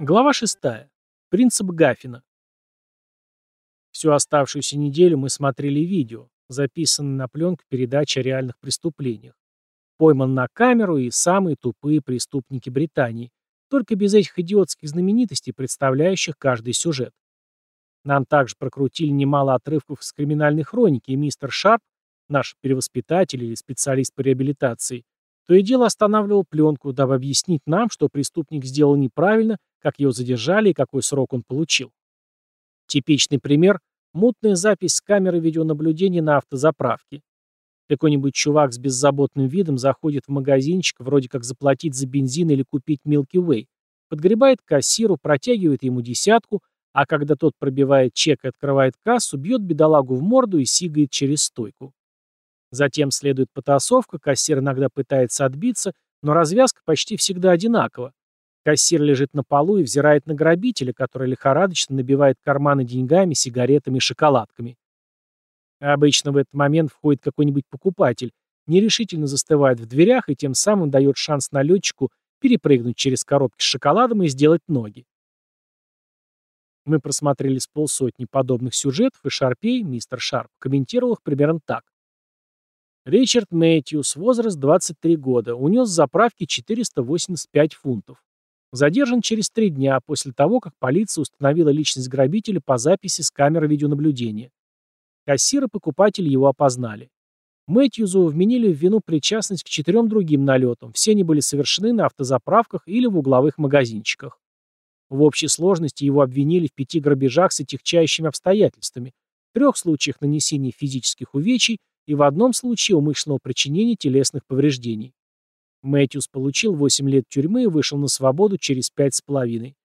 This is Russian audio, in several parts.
Глава 6. Принцип Гаффина. Всю оставшуюся неделю мы смотрели видео, записанное на пленку передачи о реальных преступлениях. Пойман на камеру и самые тупые преступники Британии, только без этих идиотских знаменитостей, представляющих каждый сюжет. Нам также прокрутили немало отрывков с криминальной хроники, и мистер Шарп, наш перевоспитатель или специалист по реабилитации, то и дело останавливал пленку, дабы объяснить нам, что преступник сделал неправильно, как его задержали и какой срок он получил. Типичный пример – мутная запись с камеры видеонаблюдения на автозаправке. Какой-нибудь чувак с беззаботным видом заходит в магазинчик, вроде как заплатить за бензин или купить Milky Way, подгребает кассиру, протягивает ему десятку, а когда тот пробивает чек и открывает кассу, бьет бедолагу в морду и сигает через стойку. Затем следует потасовка, кассир иногда пытается отбиться, но развязка почти всегда одинакова. Кассир лежит на полу и взирает на грабителя, который лихорадочно набивает карманы деньгами, сигаретами и шоколадками. Обычно в этот момент входит какой-нибудь покупатель, нерешительно застывает в дверях и тем самым дает шанс налетчику перепрыгнуть через коробки с шоколадом и сделать ноги. Мы просмотрели с полсотни подобных сюжетов, и Шарпей, мистер Шарп, комментировал их примерно так. Ричард Мэтьюс, возраст 23 года, унес с заправки 485 фунтов. Задержан через три дня после того, как полиция установила личность грабителя по записи с камеры видеонаблюдения. Кассир и покупатель его опознали. Мэтьюзу вменили в вину причастность к четырем другим налетам. Все они были совершены на автозаправках или в угловых магазинчиках. В общей сложности его обвинили в пяти грабежах с отягчающими обстоятельствами, трех случаях нанесения физических увечий и в одном случае умышленного причинения телесных повреждений. Мэтьюс получил 8 лет тюрьмы и вышел на свободу через пять с половиной.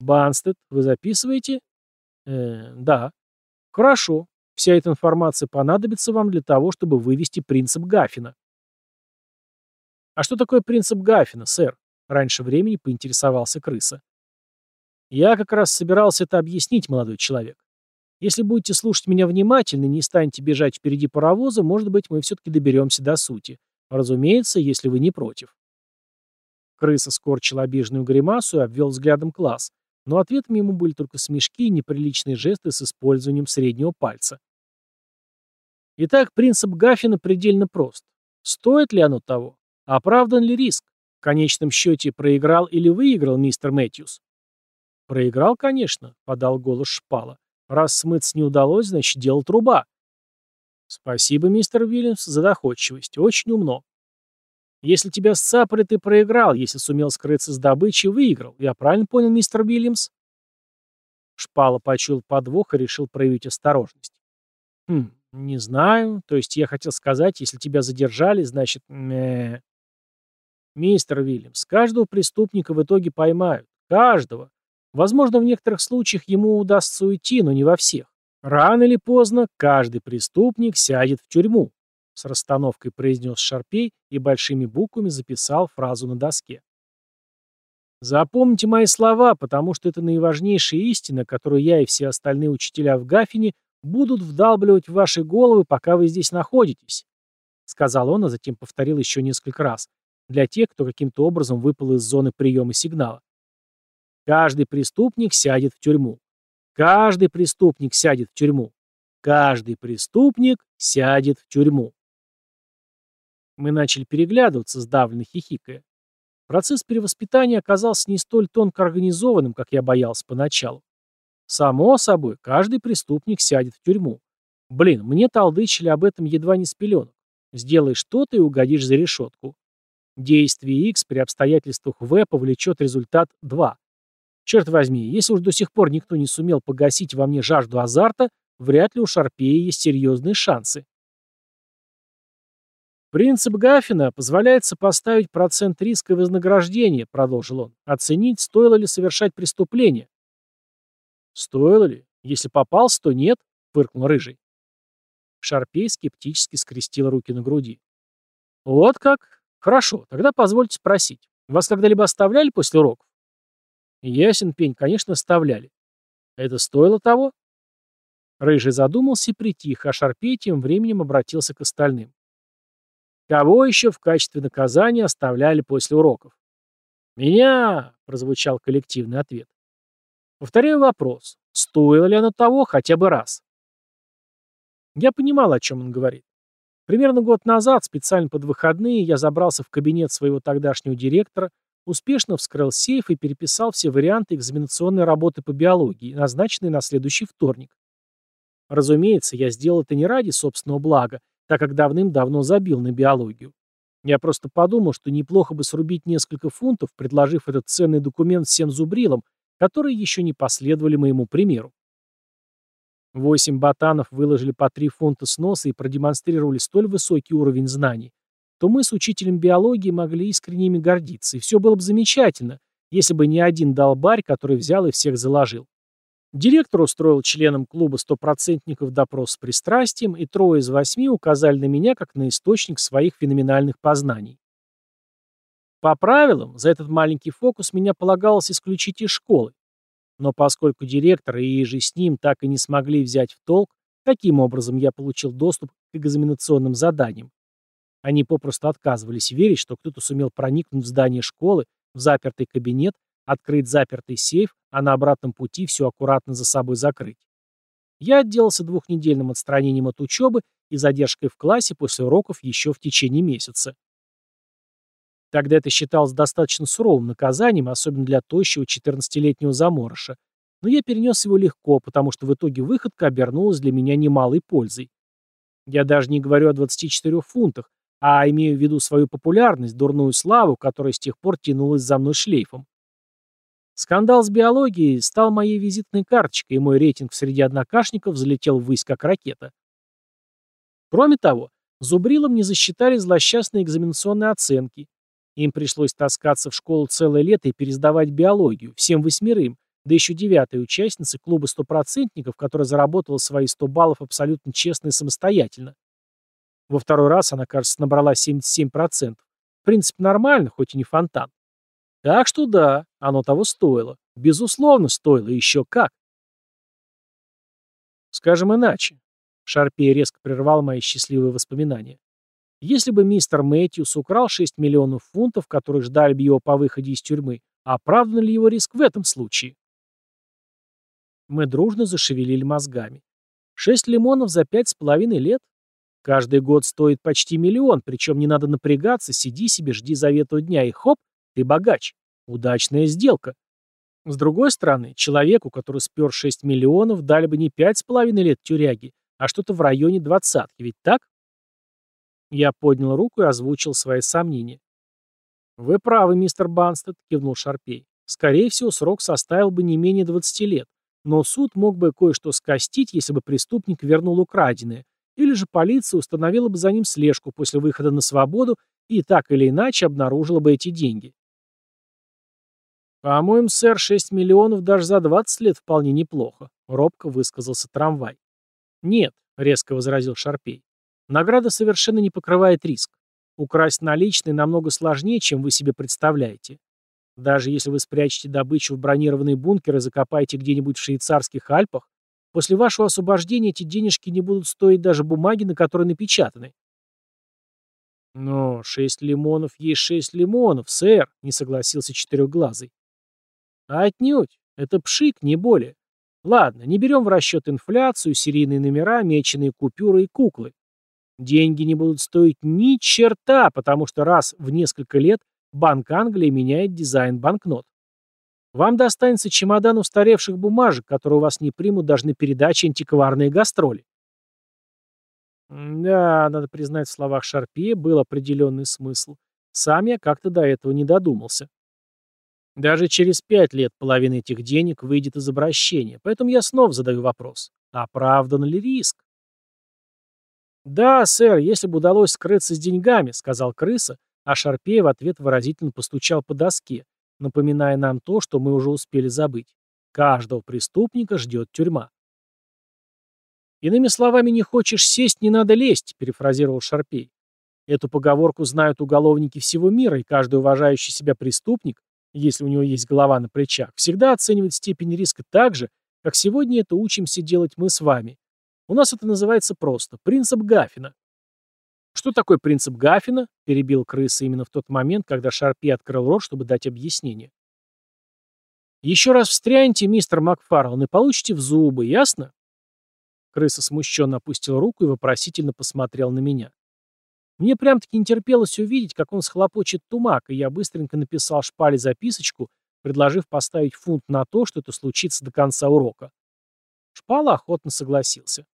Банстед, вы записываете? Э, да. Хорошо. Вся эта информация понадобится вам для того, чтобы вывести принцип Гаффина. А что такое принцип Гаффина, сэр? Раньше времени поинтересовался крыса. Я как раз собирался это объяснить, молодой человек. Если будете слушать меня внимательно и не станете бежать впереди паровоза, может быть, мы все-таки доберемся до сути. Разумеется, если вы не против. Крыса скорчила обиженную гримасу и обвел взглядом класс, но ответом ему были только смешки и неприличные жесты с использованием среднего пальца. Итак, принцип Гаффина предельно прост. Стоит ли оно того? Оправдан ли риск? В конечном счете, проиграл или выиграл мистер Мэтьюс? Проиграл, конечно, подал голос Шпала. Раз смыться не удалось, значит, дело труба. Спасибо, мистер Уильямс, за доходчивость. Очень умно. Если тебя сцапали, ты проиграл. Если сумел скрыться с добычей, выиграл. Я правильно понял, мистер Уильямс? Шпала почуял подвох и решил проявить осторожность. Хм, не знаю. То есть я хотел сказать, если тебя задержали, значит... Мэ... Мистер Уильямс, каждого преступника в итоге поймают. Каждого. Возможно, в некоторых случаях ему удастся уйти, но не во всех. Рано или поздно каждый преступник сядет в тюрьму, с расстановкой произнес Шарпей и большими буквами записал фразу на доске. Запомните мои слова, потому что это наиважнейшая истина, которую я и все остальные учителя в Гафине будут вдалбливать в ваши головы, пока вы здесь находитесь, сказал он, а затем повторил еще несколько раз, для тех, кто каким-то образом выпал из зоны приема сигнала. Каждый преступник сядет в тюрьму. Каждый преступник сядет в тюрьму. Каждый преступник сядет в тюрьму. Мы начали переглядываться, сдавленно хихикая. Процесс перевоспитания оказался не столь тонко организованным, как я боялся поначалу. Само собой, каждый преступник сядет в тюрьму. Блин, мне толдычили об этом едва не с пеленок. Сделай что-то и угодишь за решетку. Действие X при обстоятельствах V повлечет результат 2. Черт возьми, если уж до сих пор никто не сумел погасить во мне жажду азарта, вряд ли у Шарпея есть серьезные шансы. «Принцип Гаффина позволяет сопоставить процент риска и вознаграждения», — продолжил он, — «оценить, стоило ли совершать преступление». «Стоило ли? Если попался, то нет», — фыркнул Рыжий. Шарпей скептически скрестил руки на груди. «Вот как? Хорошо, тогда позвольте спросить. Вас когда-либо оставляли после уроков?» Ясен пень, конечно, оставляли. Это стоило того? Рыжий задумался и притих, а Шарпей тем временем обратился к остальным. Кого еще в качестве наказания оставляли после уроков? «Меня!» — прозвучал коллективный ответ. Повторяю вопрос. Стоило ли оно того хотя бы раз? Я понимал, о чем он говорит. Примерно год назад, специально под выходные, я забрался в кабинет своего тогдашнего директора, успешно вскрыл сейф и переписал все варианты экзаменационной работы по биологии, назначенные на следующий вторник. Разумеется, я сделал это не ради собственного блага, так как давным-давно забил на биологию. Я просто подумал, что неплохо бы срубить несколько фунтов, предложив этот ценный документ всем зубрилам, которые еще не последовали моему примеру. Восемь ботанов выложили по три фунта с носа и продемонстрировали столь высокий уровень знаний, то мы с учителем биологии могли искренне ими гордиться, и все было бы замечательно, если бы не один долбарь, который взял и всех заложил. Директор устроил членам клуба стопроцентников допрос с пристрастием, и трое из восьми указали на меня как на источник своих феноменальных познаний. По правилам, за этот маленький фокус меня полагалось исключить из школы. Но поскольку директор и же с ним так и не смогли взять в толк, каким образом я получил доступ к экзаменационным заданиям, они попросту отказывались верить, что кто-то сумел проникнуть в здание школы, в запертый кабинет, открыть запертый сейф, а на обратном пути все аккуратно за собой закрыть. Я отделался двухнедельным отстранением от учебы и задержкой в классе после уроков еще в течение месяца. Тогда это считалось достаточно суровым наказанием, особенно для тощего 14-летнего заморыша. Но я перенес его легко, потому что в итоге выходка обернулась для меня немалой пользой. Я даже не говорю о 24 фунтах, а имею в виду свою популярность, дурную славу, которая с тех пор тянулась за мной шлейфом. Скандал с биологией стал моей визитной карточкой, и мой рейтинг среди однокашников взлетел ввысь как ракета. Кроме того, зубрилам не засчитали злосчастные экзаменационные оценки, им пришлось таскаться в школу целое лето и пересдавать биологию, всем восьмерым, да еще девятой участнице клуба стопроцентников, которая заработала свои 100 баллов абсолютно честно и самостоятельно. Во второй раз она, кажется, набрала 77%. В принципе, нормально, хоть и не фонтан. Так что да, оно того стоило. Безусловно, стоило, еще как. Скажем иначе. Шарпей резко прервал мои счастливые воспоминания. Если бы мистер Мэтьюс украл 6 миллионов фунтов, которые ждали бы его по выходе из тюрьмы, оправдан ли его риск в этом случае? Мы дружно зашевелили мозгами. Шесть лимонов за пять с половиной лет? Каждый год стоит почти миллион, причем не надо напрягаться, сиди себе, жди завета дня, и хоп, ты богач. Удачная сделка. С другой стороны, человеку, который спер 6 миллионов, дали бы не пять с половиной лет тюряги, а что-то в районе двадцатки, ведь так? Я поднял руку и озвучил свои сомнения. «Вы правы, мистер Банстед», — кивнул Шарпей. «Скорее всего, срок составил бы не менее 20 лет, но суд мог бы кое-что скостить, если бы преступник вернул украденное, или же полиция установила бы за ним слежку после выхода на свободу и так или иначе обнаружила бы эти деньги». «По-моему, сэр, 6 миллионов даже за 20 лет вполне неплохо», — робко высказался трамвай. «Нет», — резко возразил Шарпей. Награда совершенно не покрывает риск. Украсть наличные намного сложнее, чем вы себе представляете. Даже если вы спрячете добычу в бронированный бункер и закопаете где-нибудь в швейцарских Альпах, после вашего освобождения эти денежки не будут стоить даже бумаги, на которой напечатаны. «Но шесть лимонов есть шесть лимонов, сэр», — не согласился четырехглазый. «А отнюдь. Это пшик, не более. Ладно, не берем в расчет инфляцию, серийные номера, меченые купюры и куклы. Деньги не будут стоить ни черта, потому что раз в несколько лет Банк Англии меняет дизайн банкнот. Вам достанется чемодан устаревших бумажек, которые у вас не примут даже на передаче антикварные гастроли. Да, надо признать, в словах Шарпе был определенный смысл. Сам я как-то до этого не додумался. Даже через пять лет половина этих денег выйдет из обращения, поэтому я снова задаю вопрос. Оправдан ли риск? «Да, сэр, если бы удалось скрыться с деньгами», — сказал крыса, а Шарпей в ответ выразительно постучал по доске, напоминая нам то, что мы уже успели забыть. Каждого преступника ждет тюрьма. «Иными словами, не хочешь сесть, не надо лезть», — перефразировал Шарпей. Эту поговорку знают уголовники всего мира, и каждый уважающий себя преступник, если у него есть голова на плечах, всегда оценивает степень риска так же, как сегодня это учимся делать мы с вами, у нас это называется просто принцип Гаффина. Что такое принцип Гаффина? Перебил крыса именно в тот момент, когда Шарпи открыл рот, чтобы дать объяснение. Еще раз встряньте, мистер Макфарлан, и получите в зубы, ясно? Крыса смущенно опустил руку и вопросительно посмотрел на меня. Мне прям-таки не терпелось увидеть, как он схлопочет тумак, и я быстренько написал шпале записочку, предложив поставить фунт на то, что это случится до конца урока. Шпала охотно согласился.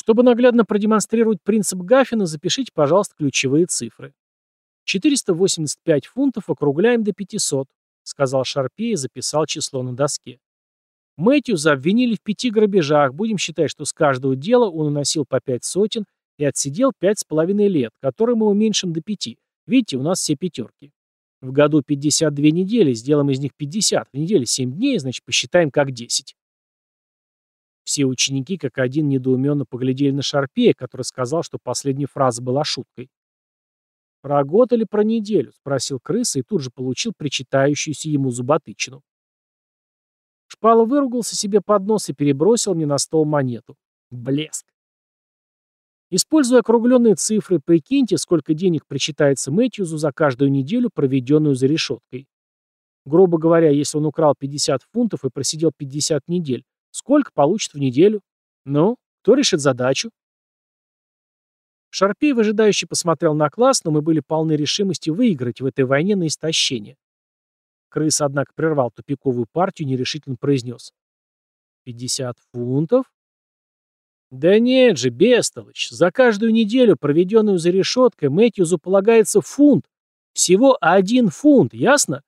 Чтобы наглядно продемонстрировать принцип Гаффина, запишите, пожалуйста, ключевые цифры. 485 фунтов округляем до 500, сказал Шарпе и записал число на доске. Мэтьюза обвинили в пяти грабежах, будем считать, что с каждого дела он уносил по пять сотен и отсидел пять с половиной лет, которые мы уменьшим до пяти. Видите, у нас все пятерки. В году 52 недели, сделаем из них 50, в неделе 7 дней, значит, посчитаем как 10. Все ученики как один недоуменно поглядели на Шарпея, который сказал, что последняя фраза была шуткой. «Про год или про неделю?» — спросил крыса и тут же получил причитающуюся ему зуботычину. Шпала выругался себе под нос и перебросил мне на стол монету. Блеск. Используя округленные цифры, прикиньте, сколько денег причитается Мэтьюзу за каждую неделю, проведенную за решеткой. Грубо говоря, если он украл 50 фунтов и просидел 50 недель, сколько получит в неделю? Ну, кто решит задачу? Шарпей выжидающе посмотрел на класс, но мы были полны решимости выиграть в этой войне на истощение. Крыс, однако, прервал тупиковую партию и нерешительно произнес. «Пятьдесят фунтов?» «Да нет же, бестолочь, за каждую неделю, проведенную за решеткой, Мэтьюзу полагается фунт. Всего один фунт, ясно?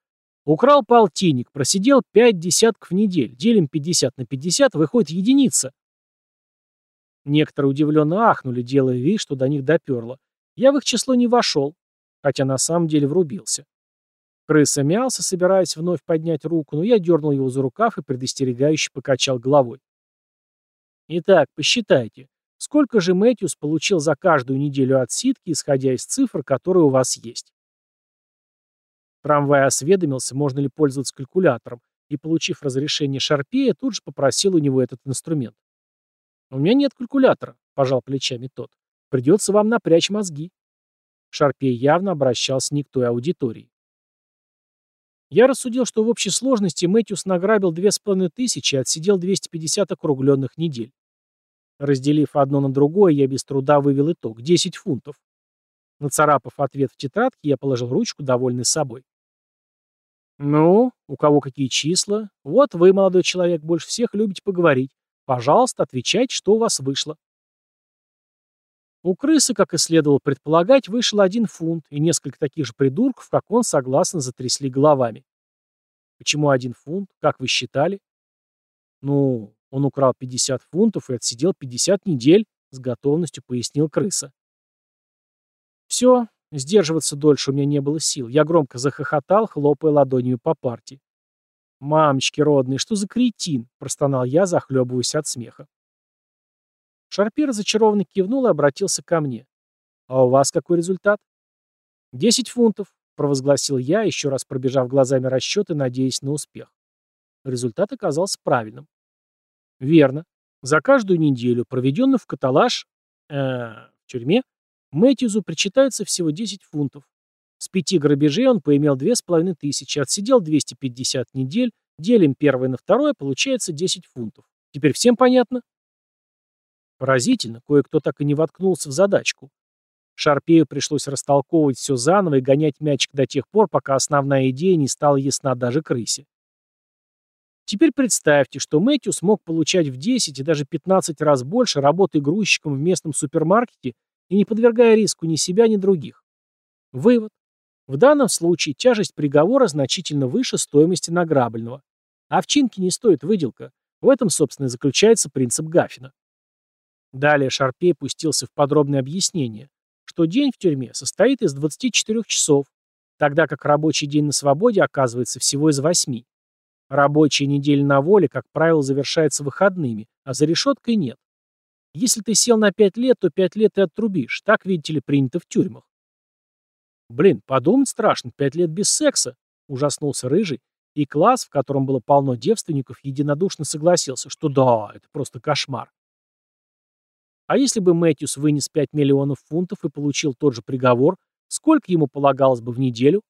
Украл полтинник, просидел пять десятков недель, делим пятьдесят на пятьдесят, выходит единица». Некоторые удивленно ахнули, делая вид, что до них доперло. Я в их число не вошел, хотя на самом деле врубился. Крыса мялся, собираясь вновь поднять руку, но я дернул его за рукав и предостерегающе покачал головой. Итак, посчитайте, сколько же Мэтьюс получил за каждую неделю отсидки, исходя из цифр, которые у вас есть. Трамвай осведомился, можно ли пользоваться калькулятором, и, получив разрешение Шарпея, тут же попросил у него этот инструмент. «У меня нет калькулятора», — пожал плечами тот. «Придется вам напрячь мозги». Шарпей явно обращался не к той аудитории. Я рассудил, что в общей сложности Мэтьюс награбил две с половиной тысячи и отсидел 250 округленных недель. Разделив одно на другое, я без труда вывел итог – 10 фунтов. Нацарапав ответ в тетрадке, я положил ручку, довольный собой. «Ну, у кого какие числа? Вот вы, молодой человек, больше всех любите поговорить. Пожалуйста, отвечайте, что у вас вышло». У крысы, как и следовало предполагать, вышел один фунт, и несколько таких же придурков, как он, согласно затрясли головами. Почему один фунт? Как вы считали? Ну, он украл 50 фунтов и отсидел 50 недель, с готовностью пояснил крыса. Все, сдерживаться дольше у меня не было сил. Я громко захохотал, хлопая ладонью по парте. «Мамочки родные, что за кретин?» – простонал я, захлебываясь от смеха. Шарпи разочарованно кивнул и обратился ко мне. «А у вас какой результат?» «Десять фунтов», — провозгласил я, еще раз пробежав глазами расчеты, надеясь на успех. Результат оказался правильным. «Верно. За каждую неделю, проведенную в каталаж, э, в тюрьме, Мэтьюзу причитается всего 10 фунтов. С пяти грабежей он поимел две с половиной тысячи, отсидел 250 недель, делим первое на второе, получается 10 фунтов. Теперь всем понятно?» Поразительно, кое-кто так и не воткнулся в задачку. Шарпею пришлось растолковывать все заново и гонять мячик до тех пор, пока основная идея не стала ясна даже крысе. Теперь представьте, что Мэтью смог получать в 10 и даже 15 раз больше, работая грузчиком в местном супермаркете и не подвергая риску ни себя, ни других. Вывод. В данном случае тяжесть приговора значительно выше стоимости награбленного. Овчинки не стоит выделка. В этом, собственно, и заключается принцип Гаффина. Далее Шарпей пустился в подробное объяснение, что день в тюрьме состоит из 24 часов, тогда как рабочий день на свободе оказывается всего из 8. Рабочая неделя на воле, как правило, завершается выходными, а за решеткой нет. Если ты сел на 5 лет, то 5 лет и отрубишь. Так, видите ли, принято в тюрьмах. Блин, подумать страшно, 5 лет без секса, ужаснулся Рыжий, и класс, в котором было полно девственников, единодушно согласился, что да, это просто кошмар. А если бы Мэтьюс вынес 5 миллионов фунтов и получил тот же приговор, сколько ему полагалось бы в неделю?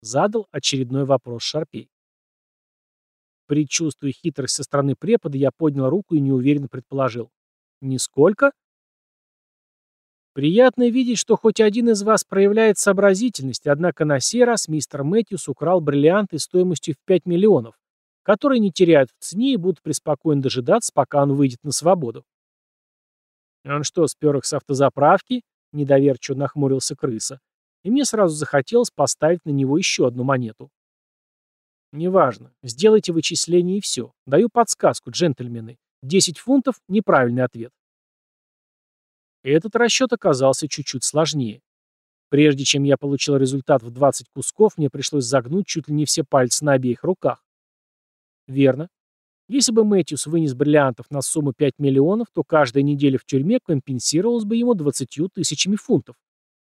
Задал очередной вопрос Шарпей. Предчувствуя хитрость со стороны препода, я поднял руку и неуверенно предположил. «Нисколько?» Приятно видеть, что хоть один из вас проявляет сообразительность, однако на сей раз мистер Мэтьюс украл бриллианты стоимостью в 5 миллионов, которые не теряют в цене и будут преспокойно дожидаться, пока он выйдет на свободу. «Он что, спер их с автозаправки?» — недоверчиво нахмурился крыса. И мне сразу захотелось поставить на него еще одну монету. «Неважно. Сделайте вычисление и все. Даю подсказку, джентльмены. 10 фунтов — неправильный ответ. Этот расчет оказался чуть-чуть сложнее. Прежде чем я получил результат в 20 кусков, мне пришлось загнуть чуть ли не все пальцы на обеих руках. Верно. Если бы Мэтьюс вынес бриллиантов на сумму 5 миллионов, то каждая неделя в тюрьме компенсировалась бы ему 20 тысячами фунтов.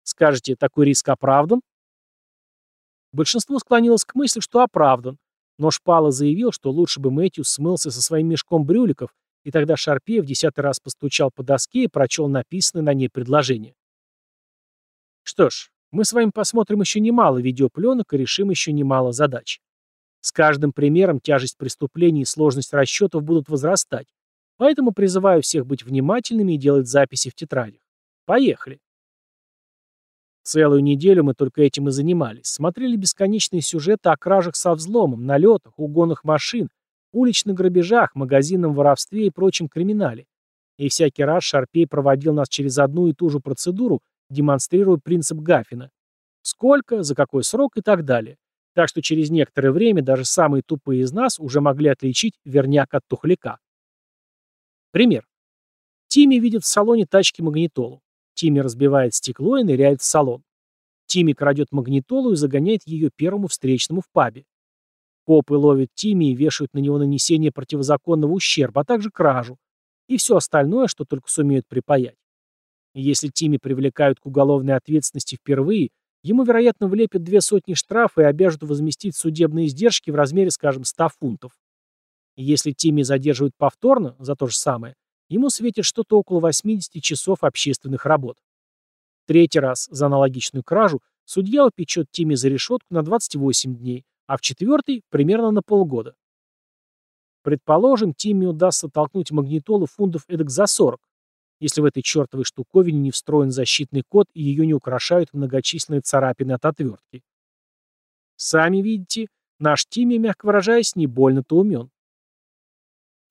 Скажете, такой риск оправдан? Большинство склонилось к мысли, что оправдан, но Шпала заявил, что лучше бы Мэтьюс смылся со своим мешком брюликов и тогда Шарпе в десятый раз постучал по доске и прочел написанное на ней предложение. Что ж, мы с вами посмотрим еще немало видеопленок и решим еще немало задач. С каждым примером тяжесть преступлений и сложность расчетов будут возрастать, поэтому призываю всех быть внимательными и делать записи в тетрадях. Поехали. Целую неделю мы только этим и занимались. Смотрели бесконечные сюжеты о кражах со взломом, налетах, угонах машин, уличных грабежах, магазинном воровстве и прочем криминале. И всякий раз Шарпей проводил нас через одну и ту же процедуру, демонстрируя принцип Гаффина. Сколько, за какой срок и так далее. Так что через некоторое время даже самые тупые из нас уже могли отличить верняк от тухляка. Пример. Тимми видит в салоне тачки магнитолу. Тимми разбивает стекло и ныряет в салон. Тимми крадет магнитолу и загоняет ее первому встречному в пабе. Копы ловят Тимми и вешают на него нанесение противозаконного ущерба, а также кражу. И все остальное, что только сумеют припаять. Если Тимми привлекают к уголовной ответственности впервые, ему, вероятно, влепят две сотни штрафа и обяжут возместить судебные издержки в размере, скажем, 100 фунтов. Если Тимми задерживают повторно за то же самое, ему светит что-то около 80 часов общественных работ. Третий раз за аналогичную кражу судья упечет Тимми за решетку на 28 дней, а в четвертый – примерно на полгода. Предположим, Тимми удастся толкнуть магнитолу фунтов эдак за 40, если в этой чертовой штуковине не встроен защитный код и ее не украшают многочисленные царапины от отвертки. Сами видите, наш Тимми, мягко выражаясь, не больно-то умен.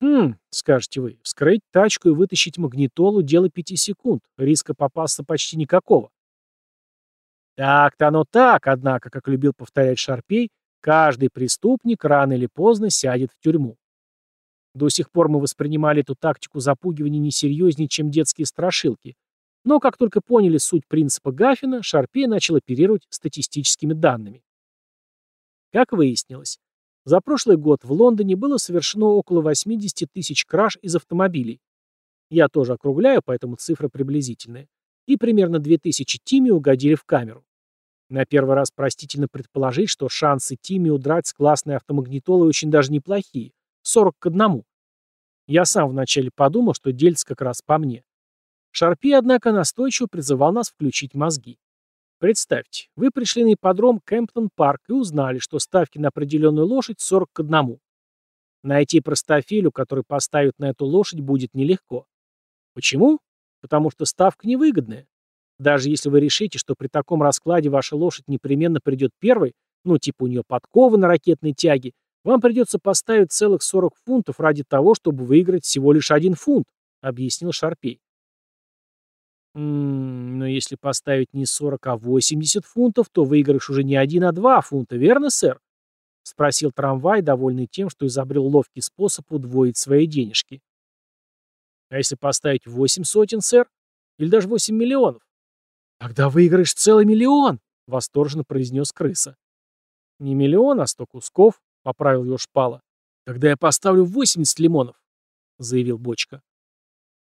«Хм», — скажете вы, — «вскрыть тачку и вытащить магнитолу — дело пяти секунд, риска попасться почти никакого». Так-то оно так, однако, как любил повторять Шарпей, Каждый преступник рано или поздно сядет в тюрьму. До сих пор мы воспринимали эту тактику запугивания несерьезнее, чем детские страшилки. Но как только поняли суть принципа Гаффина, Шарпей начал оперировать статистическими данными. Как выяснилось, за прошлый год в Лондоне было совершено около 80 тысяч краж из автомобилей. Я тоже округляю, поэтому цифра приблизительная. И примерно 2000 тими угодили в камеру. На первый раз простительно предположить, что шансы Тимми удрать с классной автомагнитолой очень даже неплохие. 40 к 1. Я сам вначале подумал, что дельце как раз по мне. Шарпи, однако, настойчиво призывал нас включить мозги. Представьте, вы пришли на ипподром Кемптон-парк и узнали, что ставки на определенную лошадь 40 к 1. Найти простофилю, который поставит на эту лошадь, будет нелегко. Почему? Потому что ставка невыгодная. Даже если вы решите, что при таком раскладе ваша лошадь непременно придет первой, ну типа у нее подковы на ракетной тяге, вам придется поставить целых 40 фунтов ради того, чтобы выиграть всего лишь один фунт, объяснил Шарпей. «М-м, но если поставить не 40, а 80 фунтов, то выиграешь уже не один, а два фунта, верно, сэр? Спросил трамвай, довольный тем, что изобрел ловкий способ удвоить свои денежки. А если поставить 8 сотен, сэр? Или даже 8 миллионов? «Тогда выиграешь целый миллион!» — восторженно произнес крыса. «Не миллион, а сто кусков», — поправил его шпала. «Тогда я поставлю 80 лимонов», — заявил бочка.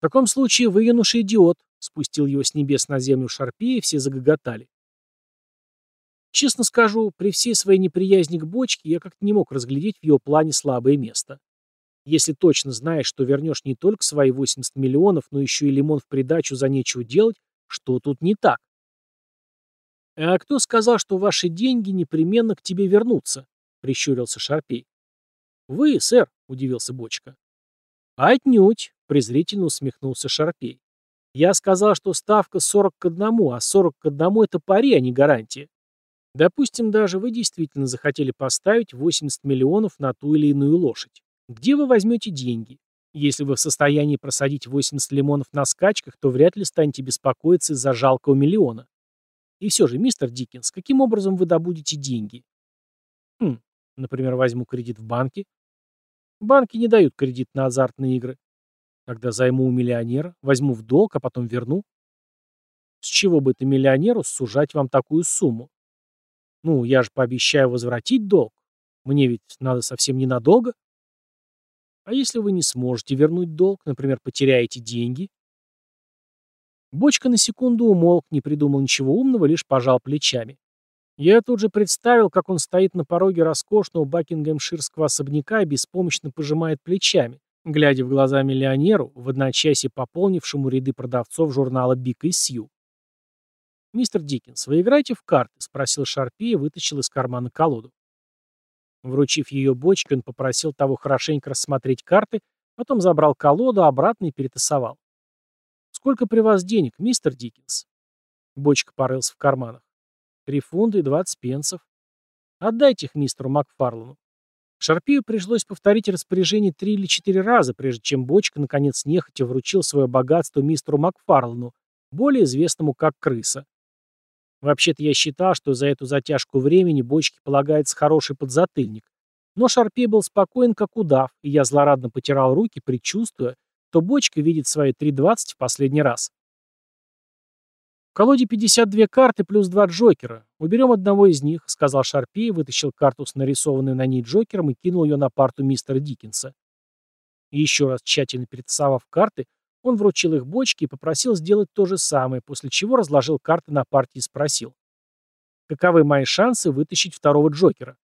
«В таком случае вы, юноша, идиот», — спустил его с небес на землю Шарпея, и все загоготали. Честно скажу, при всей своей неприязни к бочке я как-то не мог разглядеть в его плане слабое место. Если точно знаешь, что вернешь не только свои 80 миллионов, но еще и лимон в придачу за нечего делать, что тут не так? «А кто сказал, что ваши деньги непременно к тебе вернутся?» — прищурился Шарпей. «Вы, сэр», — удивился Бочка. «Отнюдь», — презрительно усмехнулся Шарпей. «Я сказал, что ставка 40 к 1, а 40 к 1 — это пари, а не гарантия. Допустим, даже вы действительно захотели поставить 80 миллионов на ту или иную лошадь. Где вы возьмете деньги? Если вы в состоянии просадить 80 лимонов на скачках, то вряд ли станете беспокоиться из-за жалкого миллиона. И все же, мистер Диккенс, каким образом вы добудете деньги? Хм, например, возьму кредит в банке. Банки не дают кредит на азартные игры. Тогда займу у миллионера, возьму в долг, а потом верну. С чего бы это миллионеру сужать вам такую сумму? Ну, я же пообещаю возвратить долг. Мне ведь надо совсем ненадолго. А если вы не сможете вернуть долг, например, потеряете деньги? Бочка на секунду умолк, не придумал ничего умного, лишь пожал плечами. Я тут же представил, как он стоит на пороге роскошного бакингемширского особняка и беспомощно пожимает плечами, глядя в глаза миллионеру, в одночасье пополнившему ряды продавцов журнала «Бик и Сью». «Мистер Диккенс, вы играете в карты?» — спросил Шарпи и вытащил из кармана колоду. Вручив ее бочке, он попросил того хорошенько рассмотреть карты, потом забрал колоду обратно и перетасовал. «Сколько при вас денег, мистер Диккенс?» Бочка порылся в карманах. «Три фунта и двадцать пенсов. Отдайте их мистеру Макфарлану». Шарпию пришлось повторить распоряжение три или четыре раза, прежде чем Бочка наконец нехотя вручил свое богатство мистеру Макфарлану, более известному как Крыса. Вообще-то я считал, что за эту затяжку времени бочке полагается хороший подзатыльник. Но Шарпей был спокоен, как удав, и я злорадно потирал руки, предчувствуя, что бочка видит свои 3.20 в последний раз. В колоде 52 карты плюс два джокера. Уберем одного из них, сказал Шарпей, вытащил карту с нарисованной на ней джокером и кинул ее на парту мистера Диккенса. Еще раз тщательно перетасовав карты, он вручил их бочке и попросил сделать то же самое, после чего разложил карты на партии и спросил. «Каковы мои шансы вытащить второго Джокера?»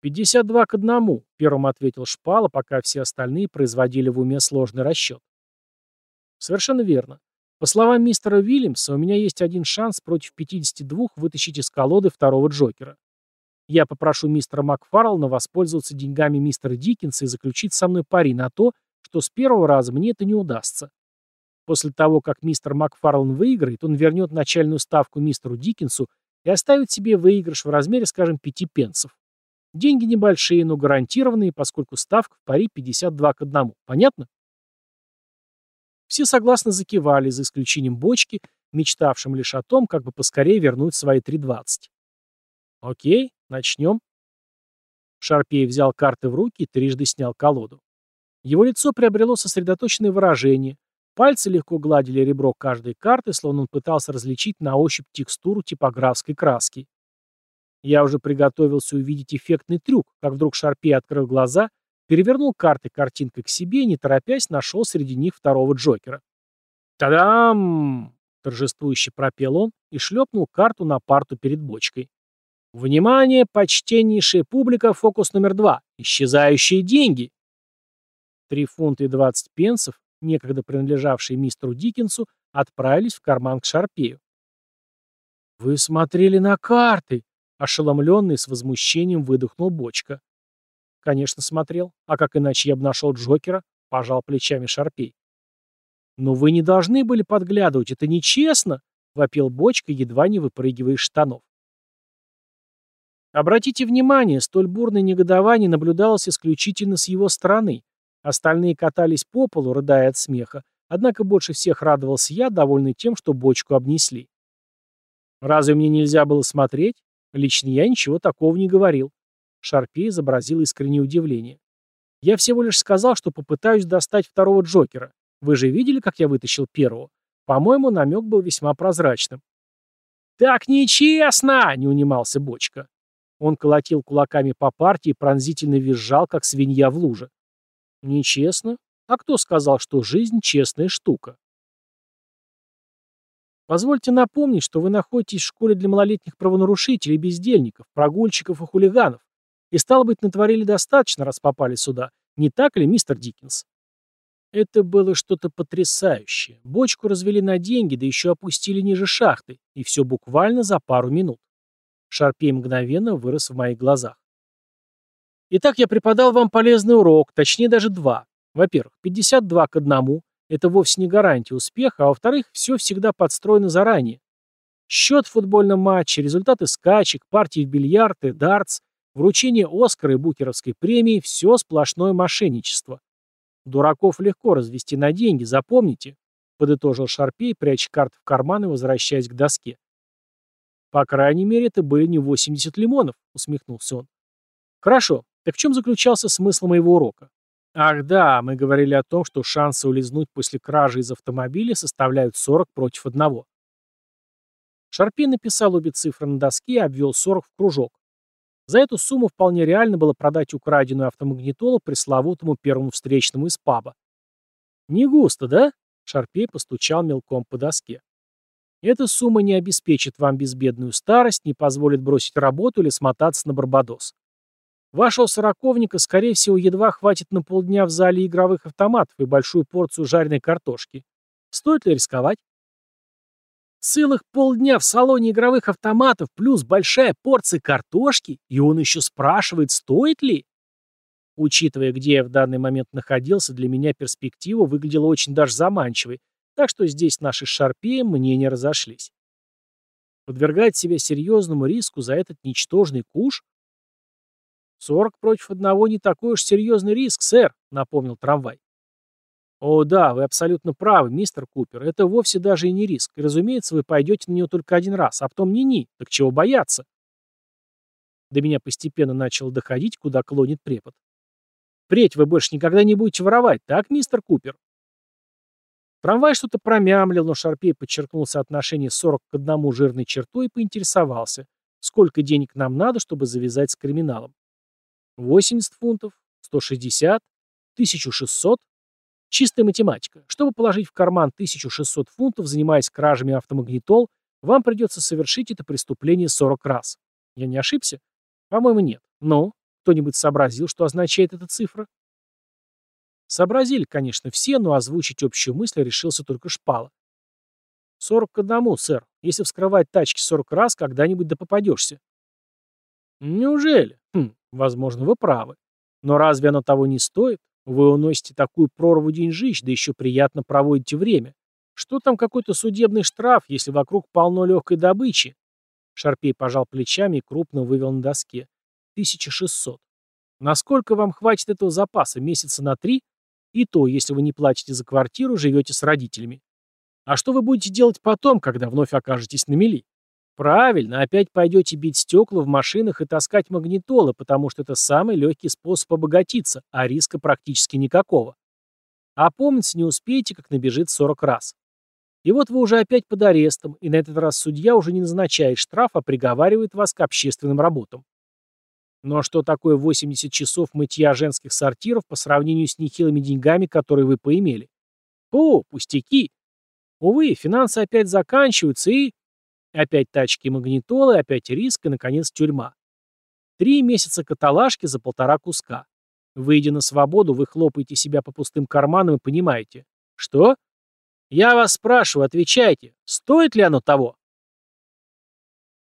«Пятьдесят два к одному», — первым ответил Шпала, пока все остальные производили в уме сложный расчет. «Совершенно верно. По словам мистера Уильямса, у меня есть один шанс против 52 вытащить из колоды второго Джокера. Я попрошу мистера Макфарлна воспользоваться деньгами мистера Диккенса и заключить со мной пари на то, что с первого раза мне это не удастся. После того, как мистер Макфарлан выиграет, он вернет начальную ставку мистеру Диккенсу и оставит себе выигрыш в размере, скажем, 5 пенсов. Деньги небольшие, но гарантированные, поскольку ставка в пари 52 к 1. Понятно? Все согласно закивали, за исключением бочки, мечтавшим лишь о том, как бы поскорее вернуть свои 3.20. Окей, начнем. Шарпей взял карты в руки и трижды снял колоду. Его лицо приобрело сосредоточенное выражение. Пальцы легко гладили ребро каждой карты, словно он пытался различить на ощупь текстуру типографской краски. Я уже приготовился увидеть эффектный трюк, как вдруг Шарпей открыл глаза, перевернул карты картинкой к себе и, не торопясь, нашел среди них второго Джокера. «Та-дам!» — торжествующе пропел он и шлепнул карту на парту перед бочкой. «Внимание, почтеннейшая публика, фокус номер два. Исчезающие деньги!» Три фунта и двадцать пенсов, некогда принадлежавшие мистеру Диккенсу, отправились в карман к Шарпею. «Вы смотрели на карты!» — ошеломленный с возмущением выдохнул бочка. «Конечно, смотрел. А как иначе я бы нашел Джокера?» — пожал плечами Шарпей. «Но вы не должны были подглядывать, это нечестно!» — вопил бочка, едва не выпрыгивая из штанов. Обратите внимание, столь бурное негодование наблюдалось исключительно с его стороны, Остальные катались по полу, рыдая от смеха, однако больше всех радовался я, довольный тем, что бочку обнесли. «Разве мне нельзя было смотреть? Лично я ничего такого не говорил». Шарпей изобразил искреннее удивление. «Я всего лишь сказал, что попытаюсь достать второго Джокера. Вы же видели, как я вытащил первого? По-моему, намек был весьма прозрачным». «Так нечестно!» — не унимался Бочка. Он колотил кулаками по партии и пронзительно визжал, как свинья в луже. Нечестно? А кто сказал, что жизнь честная штука? Позвольте напомнить, что вы находитесь в школе для малолетних правонарушителей, бездельников, прогульщиков и хулиганов. И, стало быть, натворили достаточно, раз попали сюда. Не так ли, мистер Диккенс? Это было что-то потрясающее. Бочку развели на деньги, да еще опустили ниже шахты. И все буквально за пару минут. Шарпей мгновенно вырос в моих глазах. Итак, я преподал вам полезный урок, точнее даже два. Во-первых, 52 к одному – это вовсе не гарантия успеха, а во-вторых, все всегда подстроено заранее. Счет в футбольном матче, результаты скачек, партии в бильярд и дартс, вручение Оскара и Букеровской премии – все сплошное мошенничество. Дураков легко развести на деньги, запомните, подытожил Шарпей, пряча карты в карман и возвращаясь к доске. По крайней мере, это были не 80 лимонов, усмехнулся он. Хорошо, так в чем заключался смысл моего урока? Ах да, мы говорили о том, что шансы улизнуть после кражи из автомобиля составляют 40 против одного. Шарпей написал обе цифры на доске и обвел 40 в кружок. За эту сумму вполне реально было продать украденную автомагнитолу пресловутому первому встречному из паба. «Не густо, да?» — Шарпей постучал мелком по доске. «Эта сумма не обеспечит вам безбедную старость, не позволит бросить работу или смотаться на Барбадос. Вашего сороковника, скорее всего, едва хватит на полдня в зале игровых автоматов и большую порцию жареной картошки. Стоит ли рисковать? Целых полдня в салоне игровых автоматов плюс большая порция картошки, и он еще спрашивает, стоит ли? Учитывая, где я в данный момент находился, для меня перспектива выглядела очень даже заманчивой, так что здесь наши шарпеем мнения разошлись. Подвергать себя серьезному риску за этот ничтожный куш «Сорок против одного не такой уж серьезный риск, сэр», — напомнил трамвай. «О да, вы абсолютно правы, мистер Купер. Это вовсе даже и не риск. И, разумеется, вы пойдете на него только один раз, а потом ни-ни. Так чего бояться?» До меня постепенно начало доходить, куда клонит препод. «Впредь вы больше никогда не будете воровать, так, мистер Купер?» Трамвай что-то промямлил, но Шарпей подчеркнул соотношение 40 к одному жирной чертой и поинтересовался, сколько денег нам надо, чтобы завязать с криминалом. 80 фунтов, 160, 1600. Чистая математика. Чтобы положить в карман 1600 фунтов, занимаясь кражами автомагнитол, вам придется совершить это преступление 40 раз. Я не ошибся? По-моему, нет. Но кто-нибудь сообразил, что означает эта цифра? Сообразили, конечно, все, но озвучить общую мысль решился только Шпала. «Сорок к одному, сэр. Если вскрывать тачки сорок раз, когда-нибудь да попадешься». «Неужели? Хм, Возможно, вы правы. Но разве оно того не стоит? Вы уносите такую прорву деньжищ, да еще приятно проводите время. Что там какой-то судебный штраф, если вокруг полно легкой добычи? Шарпей пожал плечами и крупно вывел на доске. 1600. Насколько вам хватит этого запаса? Месяца на три? И то, если вы не платите за квартиру, живете с родителями. А что вы будете делать потом, когда вновь окажетесь на мели? Правильно, опять пойдете бить стекла в машинах и таскать магнитолы, потому что это самый легкий способ обогатиться, а риска практически никакого. А помниться не успеете, как набежит 40 раз. И вот вы уже опять под арестом, и на этот раз судья уже не назначает штраф, а приговаривает вас к общественным работам. Ну а что такое 80 часов мытья женских сортиров по сравнению с нехилыми деньгами, которые вы поимели? О, пустяки! Увы, финансы опять заканчиваются, и... Опять тачки и магнитолы, опять риск и, наконец, тюрьма. Три месяца каталажки за полтора куска. Выйдя на свободу, вы хлопаете себя по пустым карманам и понимаете. Что? Я вас спрашиваю, отвечайте, стоит ли оно того?